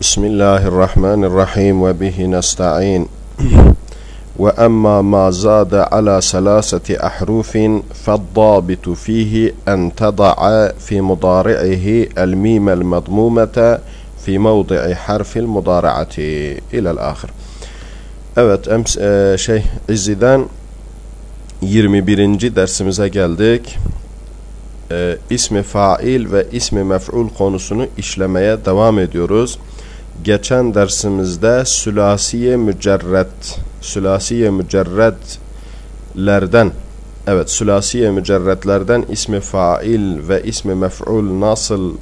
بسم الله الرحمن الرحيم وبه نستعين وأما ما زاد على ثلاثة أحرف فالضابط فيه أن تضع في مضارعه الميم المضمومة في موضع حرف المضارعة إلى الآخر Evet ems e, şey İzzi'den 21. dersimize geldik. E, ismi fail ve ismi mef'ul konusunu işlemeye devam ediyoruz. Geçen dersimizde sülasiye mücerret, sülasiye mücerretlerden, evet sülasiye mücerretlerden ismi fail ve ismi mef'ul nasıl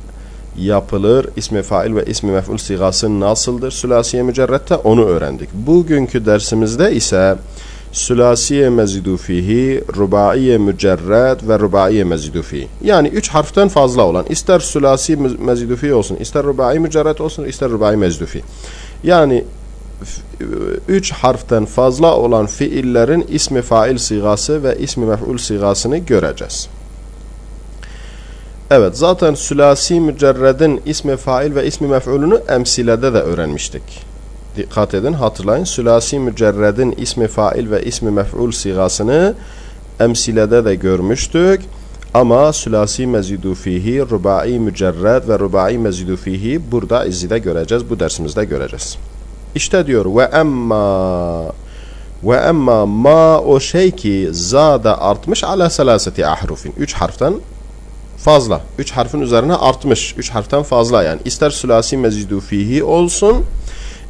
yapılır, ismi fail ve ismi mef'ul sigası nasıldır sülasiye mücerrette onu öğrendik. Bugünkü dersimizde ise sülasiye mezidu fihi, rubaiye mücerred ve rubaiye mezidu fihi. Yani üç harften fazla olan, ister sülasi mezidu fihi olsun, ister rubai mücerred olsun, ister rubai mezidu fihi. Yani üç harften fazla olan fiillerin ismi fail sigası ve ismi mef'ul sigasını göreceğiz. Evet zaten sülasi mücerredin ismi fail ve ismi mef'ulunu emsilede de öğrenmiştik. Dikkat edin hatırlayın. Sülasi mücerredin ismi fail ve ismi mef'ul sigasını emsilede de görmüştük. Ama sülasi mezidu fihi, rubai mücerred ve rubai mezidu fihi burada izide göreceğiz. Bu dersimizde göreceğiz. İşte diyor ve emma ve emma ma o şey ki zada artmış ala selaseti ahrufin. Üç harften fazla. Üç harfin üzerine artmış. Üç harften fazla yani. İster sülasi mezidu fihi olsun,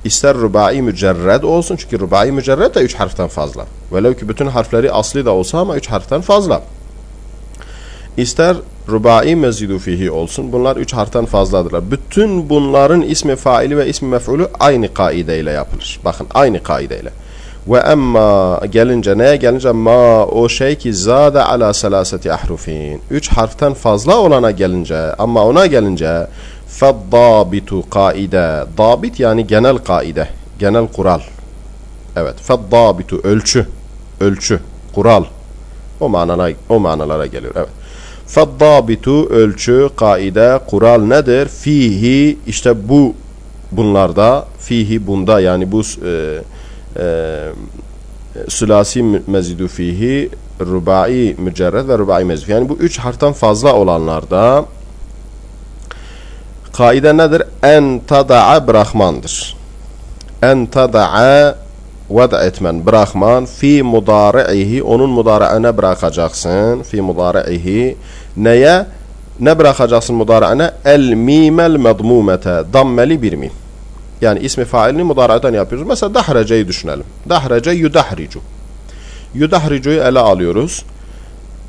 ister rubai mücerred olsun. Çünkü rubai mücerred de üç harften fazla. Velev ki bütün harfleri asli da olsa ama üç harften fazla. İster rubai mezidu fihi olsun. Bunlar üç harften fazladırlar. Bütün bunların ismi faili ve ismi mef'ulü aynı kaideyle yapılır. Bakın aynı kaideyle. Ve emma gelince neye gelince ma o şey ki zade ala selaseti ahrufin. Üç harften fazla olana gelince ama ona gelince feddabitu kaide. Dabit yani genel kaide. Genel kural. Evet. Feddabitu ölçü. Ölçü. Kural. O manalara, o manalara geliyor. Evet. Feddabitu ölçü, kaide, kural nedir? Fihi işte bu bunlarda fihi bunda yani bu e, e, sülasi mezidu fihi rubai mücerred ve rubai mezdu. Yani bu üç harften fazla olanlarda kaide nedir? En tada'a bırakmandır. En tada'a vada etmen, bırakman fi mudari'ihi onun mudari'ine bırakacaksın. Fi mudari'ihi neye? Ne bırakacaksın mudari'ine? El mimel medmumete dammeli bir mim. Yani ismi failini mudaradan yapıyoruz. Mesela dahreceyi düşünelim. Dahrece yudahricu. Yudahricu'yu ele alıyoruz.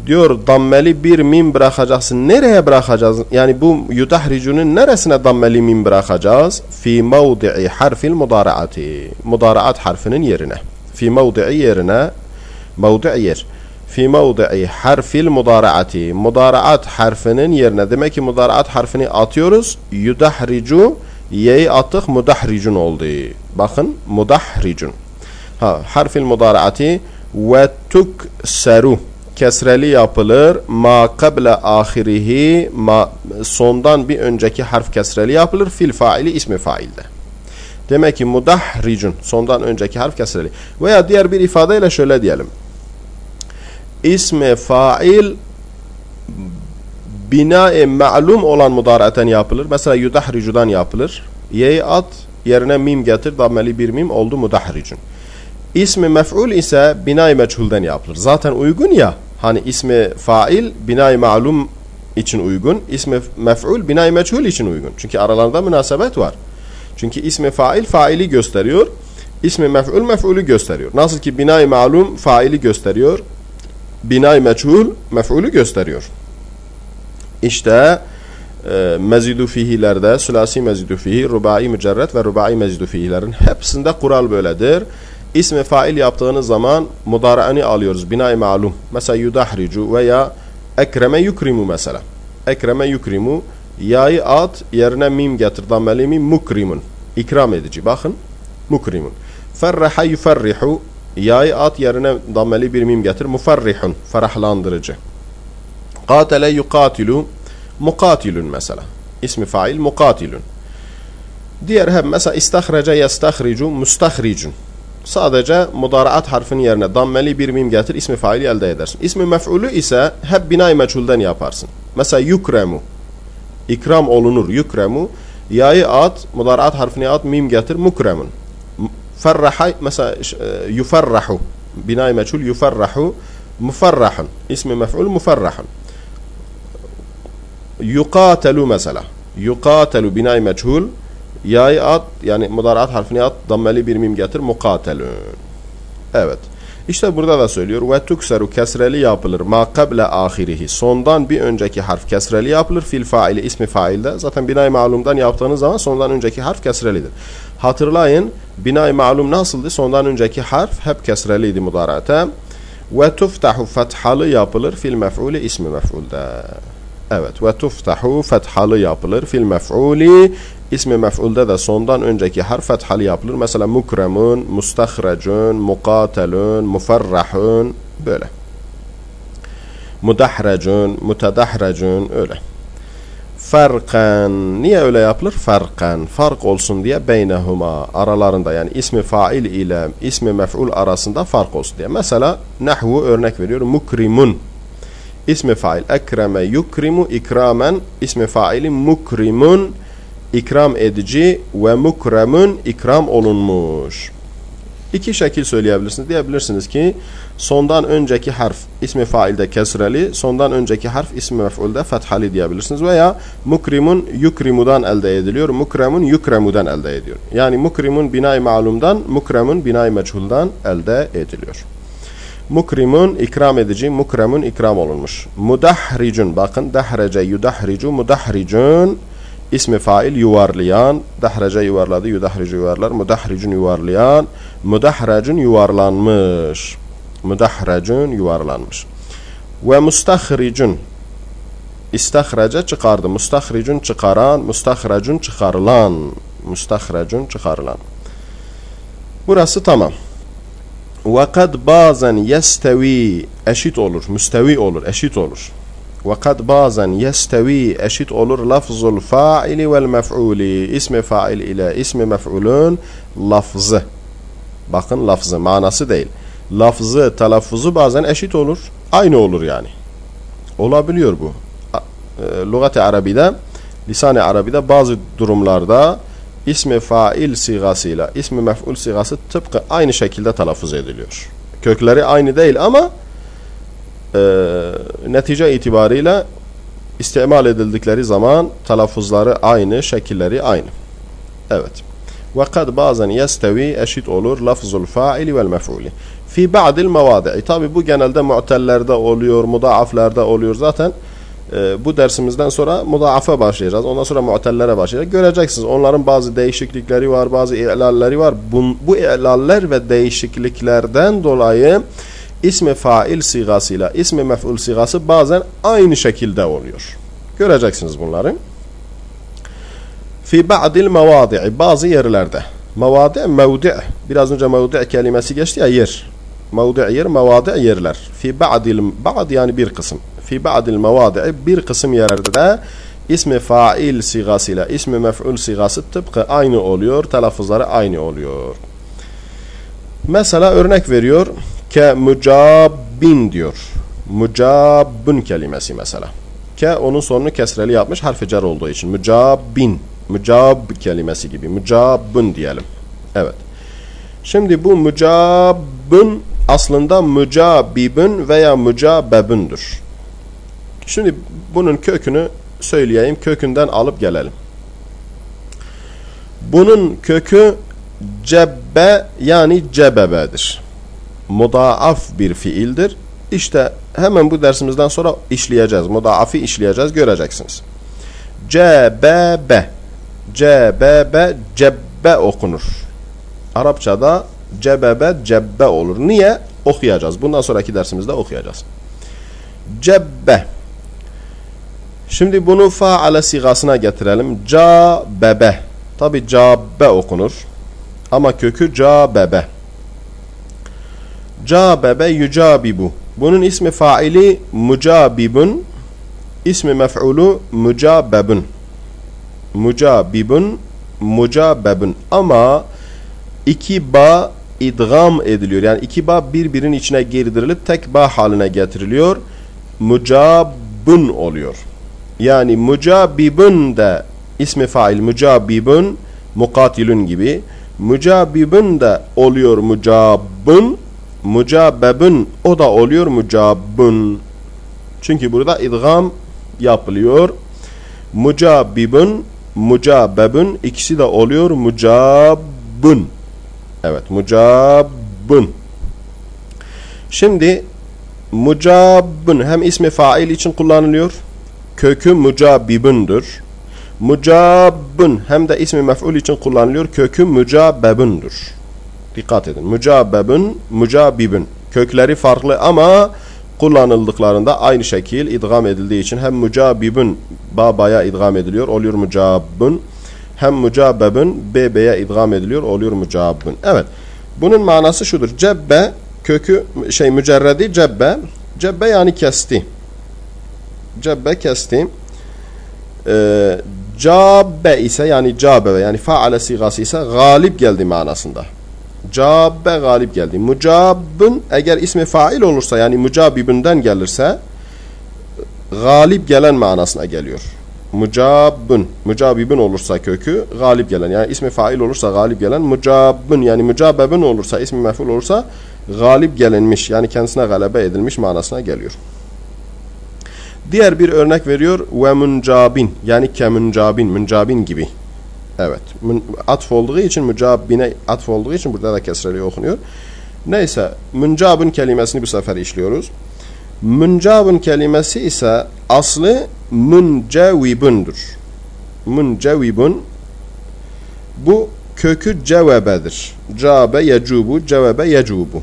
Diyor dammeli bir mim bırakacaksın. Nereye bırakacağız? Yani bu yudahricunun neresine dammeli mim bırakacağız? Fi mevdi'i harfil mudaraati. Mudaraat harfinin yerine. Fi mevdi'i yerine. Mevdi'i yer. Fi mevdi'i harfil mudaraati. Mudaraat harfinin yerine. Demek ki mudaraat harfini atıyoruz. Yudahricu Y'yi attık mudahricun oldu. Bakın mudahricun. Ha, harfil mudaraati ve tukseru kesreli yapılır. Ma kable ahirihi ma sondan bir önceki harf kesreli yapılır. Fil faili ismi failde. Demek ki mudahricun sondan önceki harf kesreli. Veya diğer bir ifadeyle şöyle diyelim. İsmi fail bina-i ma'lum olan mudaraten yapılır. Mesela yudahricudan yapılır. Y'yi at, yerine mim getir, dammeli bir mim oldu mudahricun. İsmi mef'ul ise bina-i meçhulden yapılır. Zaten uygun ya, hani ismi fail bina-i ma'lum için uygun, ismi mef'ul bina-i meçhul için uygun. Çünkü aralarında münasebet var. Çünkü ismi fail faili gösteriyor, ismi mef'ul mef'ulü gösteriyor. Nasıl ki bina-i ma'lum faili gösteriyor, bina-i meçhul mef'ulü gösteriyor. İşte e, mezidu fihilerde, sülasi mezidu fihi, rubai mücerret ve rubai mezidu fihilerin hepsinde kural böyledir. İsmi fail yaptığınız zaman mudara'ını alıyoruz. Bina-i malum. Mesela yudahricu veya ekreme yukrimu mesela. Ekreme yukrimu yayı at yerine mim getir. Dammeli mim mukrimun. İkram edici. Bakın. Mukrimun. Ferreha yuferrihu yayı at yerine dammeli bir mim getir. Muferrihun. Ferahlandırıcı. Katele yukatilu mukatilun mesela. İsmi fail mukatilun. Diğer hem mesela istahraca yestahricu mustahricun. Sadece mudaraat harfinin yerine dammeli bir mim getir ismi faili elde edersin. İsmi mef'ulü ise hep binay meçhulden yaparsın. Mesela yukremu. İkram olunur yukremu. Yayı at, mudaraat harfini at, mim getir mukremun. Ferraha mesela yuferrahu. Binay meçhul yuferrahu. Muferrahun. İsmi mef'ul muferrahun. Yukatelu mesela. Yukatelu binay meçhul. Ya'yı at yani mudaraat harfini at dammeli bir mim getir mukatelün. Evet. İşte burada da söylüyor ve tukseru kesreli yapılır ma kable ahirihi. Sondan bir önceki harf kesreli yapılır fil faili ismi failde. Zaten binay malumdan yaptığınız zaman sondan önceki harf kesrelidir. Hatırlayın binay malum nasıldı? Sondan önceki harf hep kesreliydi mudarate. Ve tuftahu fethalı yapılır fil mef'uli ismi mef'ulde. Evet ve tuftahu fethalı yapılır fil mef'uli ismi mef'ulde de sondan önceki harf fethalı yapılır. Mesela mukremun, mustahrecun, mukatelun, muferrahun böyle. Mudahrecun, mutadahrecun öyle. Farkan. Niye öyle yapılır? Farkan. Fark olsun diye beynehuma aralarında yani ismi fail ile ismi mef'ul arasında fark olsun diye. Mesela nahvu örnek veriyor. Mukrimun İsmi fail ekreme yukrimu ikramen ismi faili mukrimun ikram edici ve mukremun ikram olunmuş. İki şekil söyleyebilirsiniz. Diyebilirsiniz ki sondan önceki harf ismi failde kesreli, sondan önceki harf ismi mef'ulde fethali diyebilirsiniz. Veya mukrimun yukrimudan elde ediliyor, mukremun yukremudan elde ediyor. Yani mukrimun binay malumdan, mukremun binay meçhuldan elde ediliyor. Mukrimun ikram edici, mukremun ikram olunmuş. Mudahricun bakın dahrece yudahricu mudahricun ismi fail yuvarlayan, dahrece yuvarladı, yudahricu yuvarlar, mudahricun yuvarlayan, mudahracun yuvarlanmış. Mudahracun yuvarlanmış. Ve mustahricun istahraca çıkardı. Mustahricun çıkaran, mustahracun çıkarılan. Mustahracun çıkarılan. Burası tamam. Ve kad bazen yestevi eşit olur, müstevi olur, eşit olur. Ve kad bazen yestevi eşit olur lafzul faili vel mef'uli. İsmi fail ile ismi mef'ulun lafzı. Bakın lafzı manası değil. Lafzı, telaffuzu bazen eşit olur. Aynı olur yani. Olabiliyor bu. E, Lugat-ı Arabi'de, lisan-ı Arabi'de bazı durumlarda ismi fail sigasıyla ismi mef'ul sigası tıpkı aynı şekilde telaffuz ediliyor. Kökleri aynı değil ama netice itibariyle istimal edildikleri zaman telaffuzları aynı, şekilleri aynı. Evet. Ve kad bazen yestevi eşit olur lafzul faili vel mef'uli. Fi ba'dil mevadi'i. Tabi bu genelde mu'tellerde oluyor, mudaaflerde oluyor zaten e, bu dersimizden sonra mudaafa başlayacağız. Ondan sonra mu'tellere başlayacağız. Göreceksiniz onların bazı değişiklikleri var, bazı ilalleri var. Bu, bu ilaller ve değişikliklerden dolayı ismi fail sigasıyla ismi mef'ul sigası bazen aynı şekilde oluyor. Göreceksiniz bunları. Fi ba'dil mevadi'i bazı yerlerde. Mevadi mevdi' biraz önce mevdi' kelimesi geçti ya yer. Mevdi' yer, mevadi' yerler. Fi ba'dil ba'd yani bir kısım fi ba'dil mevadi'i bir kısım yerlerde de ismi fail sigasıyla ismi mef'ul sigası tıpkı aynı oluyor. Telaffuzları aynı oluyor. Mesela örnek veriyor. Ke mucabbin diyor. Mucabbun kelimesi mesela. Ke onun sonunu kesreli yapmış harfi cer olduğu için. Mucabbin. Mucab kelimesi gibi. Mucabbun diyelim. Evet. Şimdi bu mucabbun aslında mucabibun veya mucabebundur. Şimdi bunun kökünü söyleyeyim. Kökünden alıp gelelim. Bunun kökü cebbe yani cebebedir. Mudaaf bir fiildir. İşte hemen bu dersimizden sonra işleyeceğiz. Mudaafi işleyeceğiz. Göreceksiniz. Cebebe Cebebe cebbe okunur. Arapçada cebebe cebbe olur. Niye? Okuyacağız. Bundan sonraki dersimizde okuyacağız. Cebbe Şimdi bunu faale sigasına getirelim. Ca bebe. Tabi cabbe okunur. Ama kökü ca bebe. Ca bebe yücabibu. Bunun ismi faili mucabibun. İsmi mef'ulu mucabebun. Mucabibun mucabebun ama iki ba idgam ediliyor. Yani iki ba birbirinin içine girdirilip tek ba haline getiriliyor. Mucabun oluyor. Yani mucabibun da ismi fail mucabibun mukatilun gibi. Mucabibun da oluyor mucabun. Mucabebun o da oluyor mucabun. Çünkü burada idgam yapılıyor. Mucabibun, mucabebun ikisi de oluyor mucabun. Evet, mucabun. Şimdi mucabun hem ismi fail için kullanılıyor. Kökü mucabibundur. Mucabun hem de ismi mef'ul için kullanılıyor. Kökü mucabebundur. Dikkat edin. Mucabebun, mucabibun. Kökleri farklı ama kullanıldıklarında aynı şekil idgam edildiği için hem mucabibun babaya idgam ediliyor oluyor mucabun hem mucabebun bebe'ye idgam ediliyor oluyor mucabun. Evet. Bunun manası şudur. Cebbe kökü şey mücerredi cebbe. Cebbe yani kesti. Cebbe kesti. Ee, cabbe ise yani cabe yani faale sigası ise galip geldi manasında. Cabbe galip geldi. Mucabbın eğer ismi fail olursa yani mucabibünden gelirse galip gelen manasına geliyor. Mucabbın, mucabibün olursa kökü galip gelen yani ismi fail olursa galip gelen mucabbın yani mucabebün olursa ismi meful olursa galip gelinmiş yani kendisine galebe edilmiş manasına geliyor. Diğer bir örnek veriyor ve muncabin yani kemuncabin, muncabin gibi. Evet. Atf olduğu için mücabine atf olduğu için burada da kesreli okunuyor. Neyse. Müncabın kelimesini bu sefer işliyoruz. Müncabın kelimesi ise aslı müncevibundur. Müncevibun bu kökü cevebedir. Cabe yecubu, cevebe yecubu.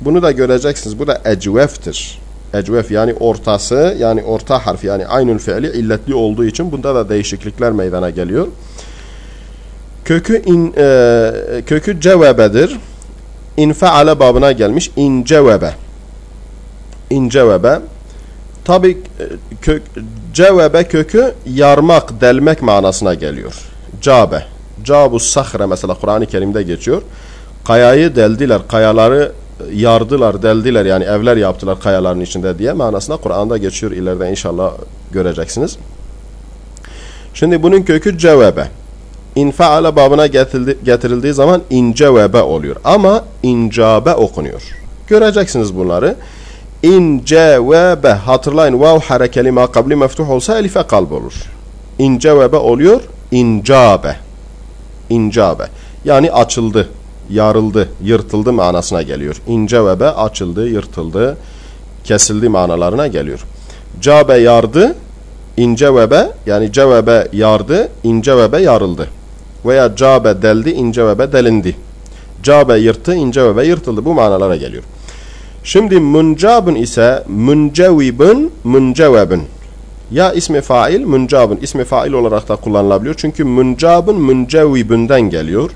Bunu da göreceksiniz. Bu da ecveftir. Ecvef yani ortası yani orta harf yani aynül fiili illetli olduğu için bunda da değişiklikler meydana geliyor. Kökü in, e, kökü cevebedir. İnfeale babına gelmiş. İncevebe. İncevebe. Tabi e, kök, cevebe kökü yarmak, delmek manasına geliyor. Cabe. Cabu sahre mesela Kur'an-ı Kerim'de geçiyor. Kayayı deldiler, kayaları yardılar, deldiler yani evler yaptılar kayaların içinde diye manasına Kur'an'da geçiyor ileride inşallah göreceksiniz. Şimdi bunun kökü cevebe infaale babına getirildi, getirildiği zaman incevebe oluyor. Ama incabe okunuyor. Göreceksiniz bunları. İncevebe hatırlayın vav harekeli makabli meftuh olsa elife kalb olur. İncevebe oluyor. İncabe. İncabe. Yani açıldı, yarıldı, yırtıldı manasına geliyor. İncevebe açıldı, yırtıldı, kesildi manalarına geliyor. Cabe yardı, incevebe yani cevebe yardı, incevebe yarıldı veya cabe deldi, ince vebe delindi. Cabe yırttı, ince vebe yırtıldı. Bu manalara geliyor. Şimdi muncabun ise muncevibun, muncevebun. Ya ismi fail, muncabun ismi fail olarak da kullanılabiliyor. Çünkü muncabun muncevibundan geliyor.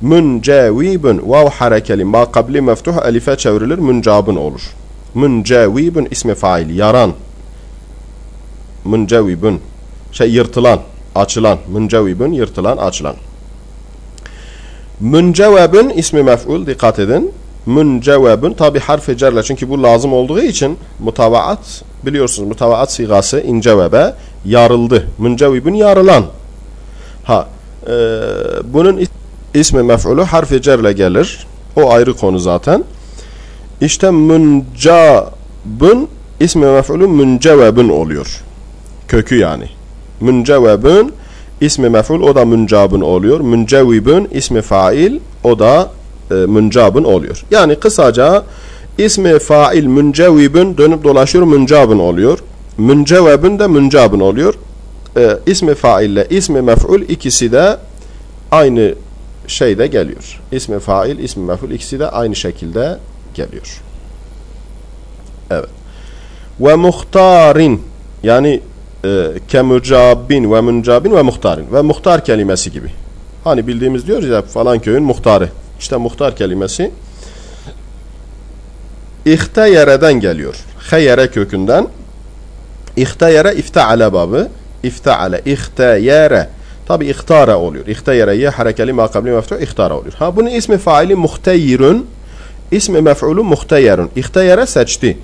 Muncevibun vav harekeli ma kabli meftuh elife çevrilir muncabun olur. Muncevibun ismi fail yaran. Muncevibun şey yırtılan açılan, müncevibün yırtılan, açılan. Müncevebün ismi mef'ul dikkat edin. Müncevebün tabi harfi cerle çünkü bu lazım olduğu için mutavaat biliyorsunuz mutavaat sigası incevebe yarıldı. Müncevibün yarılan. Ha e, bunun ismi mef'ulü harfi cerle gelir. O ayrı konu zaten. İşte müncabın ismi mef'ulü müncevebün oluyor. Kökü yani müncevebün ismi mef'ul o da müncabın oluyor. Müncevibün ismi fail o da e, müncabın oluyor. Yani kısaca ismi fail müncevibün dönüp dolaşıyor müncabın oluyor. Müncevebün de müncabın oluyor. E, ismi faille ismi mef'ul ikisi de aynı şeyde geliyor. İsmi fail, ismi mef'ul ikisi de aynı şekilde geliyor. Evet. Ve muhtarin yani kemucabin ve muncabin ve muhtarin ve muhtar kelimesi gibi. Hani bildiğimiz diyoruz ya falan köyün muhtarı. İşte muhtar kelimesi İhteyere'den geliyor. Hayere kökünden. İhteyere ifteale babı. İfteale, ihteyere. Tabi ihtara oluyor. İhtayere ye harekeli makabli meftuh ihtara oluyor. Ha bunun ismi faili muhteyirun. İsmi mef'ulu muhteyirun. İhtayere seçti.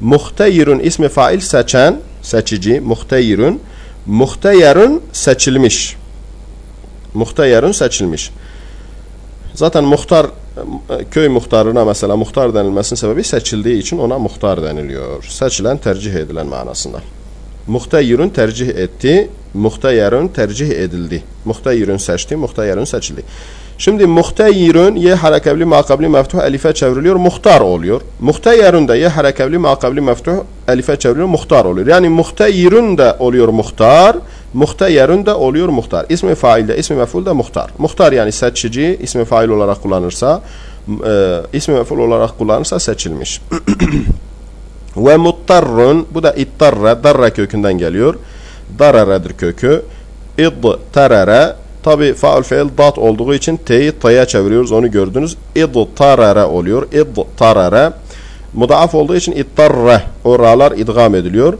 Muhteyirun ismi fail seçen, seçici, muhteyirun. Muhteyirun seçilmiş. Muhteyirun seçilmiş. Zaten muhtar köy muhtarına mesela muhtar denilmesinin sebebi seçildiği için ona muhtar deniliyor. Seçilen, tercih edilen manasında. Muhtayirun tercih etti, muhtayarun tercih edildi. Muhtayirun seçti, muhtayarun seçildi. Şimdi muhtayirun ye harekevli makabli meftuh elife çevriliyor, muhtar oluyor. Muhtayarun da ye harekevli makabli meftuh elife çevriliyor, muhtar oluyor. Yani muhtayirun da oluyor muhtar, muhtayarun da oluyor muhtar. İsmi fail de, ismi meful da muhtar. Muhtar yani seçici, ismi fail olarak kullanırsa, e, ismi meful olarak kullanırsa seçilmiş. Ve muttarrun bu da ittarra darra kökünden geliyor. Dararedir kökü. İd tarara tabi faul fiil dat olduğu için t'yi ta'ya çeviriyoruz onu gördünüz. İd tarara oluyor. İd tarara mudaaf olduğu için ittarra o ra'lar idgam ediliyor.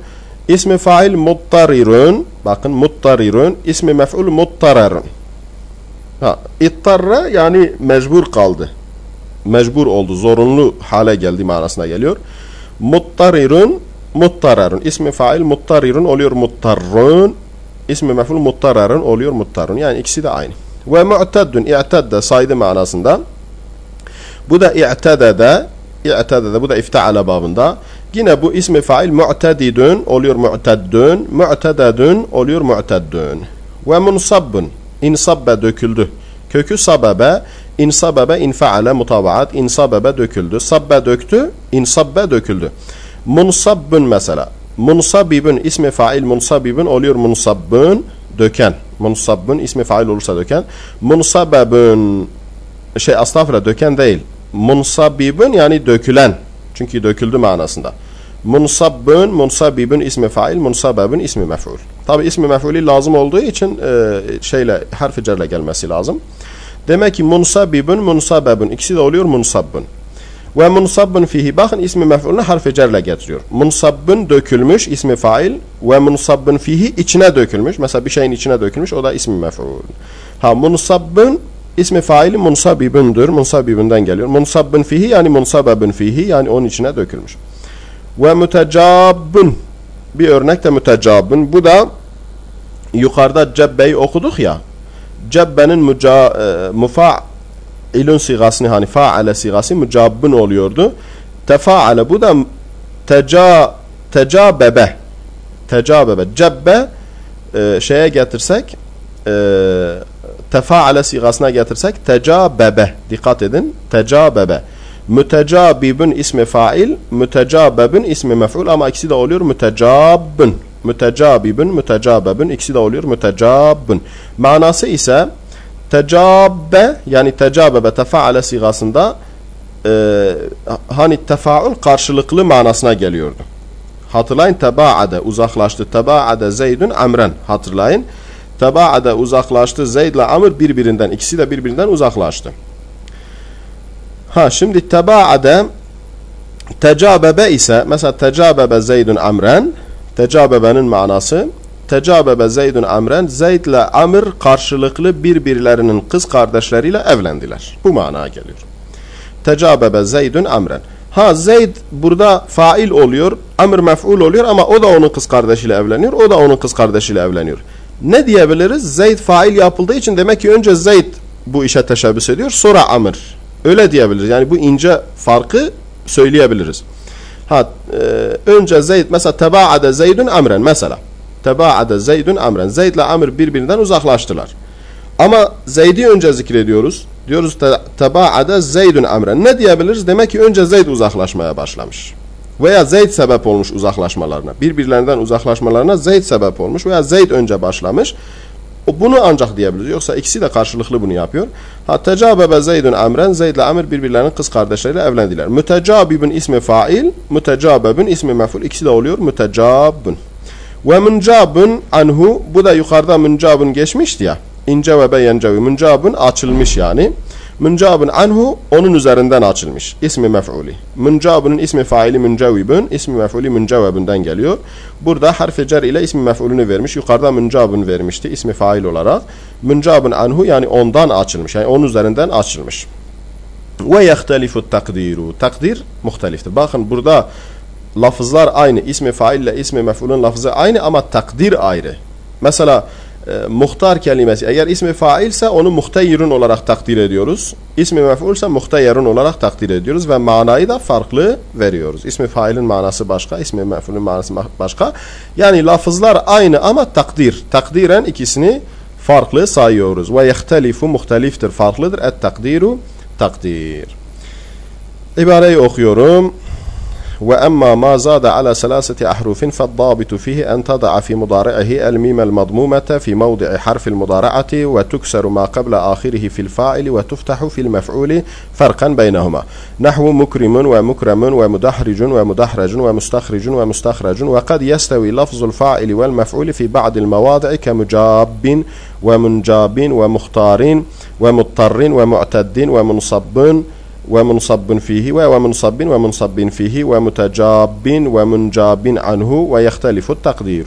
İsmi fail muttarirun bakın muttarirun ismi mef'ul muttararun. Ha, ittarra yani mecbur kaldı. Mecbur oldu, zorunlu hale geldi manasına geliyor. Muttarirun muttararun. İsmi fail muttarirun oluyor muttarrun. İsmi mef'ul muttararun oluyor muttarrun. Yani ikisi de aynı. Ve mu'teddün i'tedde saydı manasında. Bu da i'tedede i'tedede bu da iftaala babında. Yine bu ismi fail mu'tedidun oluyor mu'teddün. Mu'tededün oluyor mu'teddün. Ve munsabbun insabbe döküldü. Kökü sabebe İnsabebe infaale mutabaat. İnsabebe döküldü. Sabbe döktü. İnsabbe döküldü. Munsabbün mesela. Munsabibün ismi fail munsabibün oluyor munsabbün döken. Munsabbün ismi fail olursa döken. Munsabebün şey estağfurullah döken değil. Munsabibün yani dökülen. Çünkü döküldü manasında. Munsabbün, munsabibün ismi fail, munsabebün ismi mef'ul. Tabi ismi mef'uli lazım olduğu için e, şeyle harfi cerle gelmesi lazım. Demek ki munsabibun munsababun ikisi de oluyor munsabbun. Ve munsabbun fihi bakın ismi mef'ulünü harfi cerle getiriyor. Munsabbun dökülmüş ismi fail ve munsabbun fihi içine dökülmüş. Mesela bir şeyin içine dökülmüş o da ismi mef'ul. Ha munsabbun ismi faili munsabibundur. Munsabibundan geliyor. Munsabbun fihi yani munsababun fihi yani onun içine dökülmüş. Ve mütecabbun bir örnek de mütecabbun. Bu da yukarıda cebbeyi okuduk ya cebbenin müca, e, mufailun sigasını hani faale sigası mücabbın oluyordu. Tefaale bu da teca tecabebe tecabebe cebbe e, şeye getirsek e, tefaale sigasına getirsek tecabebe dikkat edin tecabebe mütecabibün ismi fail mütecabebün ismi mef'ul ama ikisi de oluyor mütecabbın mütecabibün, mütecabebün ikisi de oluyor mütecabün. Manası ise tecabbe yani tecabebe tefaale sigasında e, hani tefaül karşılıklı manasına geliyordu. Hatırlayın tebaade uzaklaştı. Tebaade Zeydun amren hatırlayın. Tebaade uzaklaştı. Zeyd ile Amr birbirinden ikisi de birbirinden uzaklaştı. Ha şimdi tebaade tecabebe ise mesela tecabebe Zeydun amren Tecabebenin manası Tecabebe Zeydun Amren Zeyd ile Amr karşılıklı birbirlerinin kız kardeşleriyle evlendiler. Bu manaya geliyor. Tecabebe Zeydun Amren. Ha Zeyd burada fail oluyor, Amr mef'ul oluyor ama o da onun kız kardeşiyle evleniyor, o da onun kız kardeşiyle evleniyor. Ne diyebiliriz? Zeyd fail yapıldığı için demek ki önce Zeyd bu işe teşebbüs ediyor, sonra Amr. Öyle diyebiliriz. Yani bu ince farkı söyleyebiliriz. Ha, e, önce Zeyd mesela tebaade Zeydun amren mesela. Tebaade Zeydun amren. Zeyd ile Amr birbirinden uzaklaştılar. Ama Zeyd'i önce zikrediyoruz. Diyoruz te, tebaade Zeydun amren. Ne diyebiliriz? Demek ki önce Zeyd uzaklaşmaya başlamış. Veya Zeyd sebep olmuş uzaklaşmalarına. Birbirlerinden uzaklaşmalarına Zeyd sebep olmuş veya Zeyd önce başlamış. Bunu ancak diyebiliriz. Yoksa ikisi de karşılıklı bunu yapıyor. Ha tecabebe Zeydun Amren. Zeyd ile Amr birbirlerinin kız kardeşleriyle evlendiler. Mütecabibun ismi fail. Mütecabebun ismi meful. İkisi de oluyor. Mütecabun. Ve müncabun anhu. Bu da yukarıda müncabun geçmişti ya. İnce ve beyencevi. Müncabun açılmış yani. Müncabın anhu onun üzerinden açılmış. İsmi mef'uli. Müncabının ismi faili müncevibün, ismi mef'uli müncevebünden geliyor. Burada harf cer ile ismi mef'ulünü vermiş. Yukarıda müncabın vermişti ismi fail olarak. Müncabın anhu yani ondan açılmış. Yani onun üzerinden açılmış. Ve yehtelifu takdiru. Takdir muhteliftir. Bakın burada lafızlar aynı. İsmi fail ile ismi mef'ulün lafızı aynı ama takdir ayrı. Mesela e, muhtar kelimesi eğer ismi failse onu muhteyirun olarak takdir ediyoruz. İsmi mef'ulse muhteyirun olarak takdir ediyoruz ve manayı da farklı veriyoruz. İsmi failin manası başka, ismi mef'ulün manası başka. Yani lafızlar aynı ama takdir. Takdiren ikisini farklı sayıyoruz. Ve yehtelifu muhteliftir, farklıdır. Et takdiru takdir. İbareyi okuyorum. وأما ما زاد على ثلاثة أحرف فالضابط فيه أن تضع في مضارعه الميم المضمومة في موضع حرف المضارعة وتكسر ما قبل آخره في الفاعل وتفتح في المفعول فرقا بينهما. نحو مكرم ومكرم ومدحرج ومدحرج ومستخرج ومستخرج وقد يستوي لفظ الفاعل والمفعول في بعض المواضع كمجاب ومنجاب ومختار ومضطر ومعتد ومنصب ومنصب فيه ومنصب ومنصب فيه ومتجاب ومنجاب عنه ويختلف التقدير.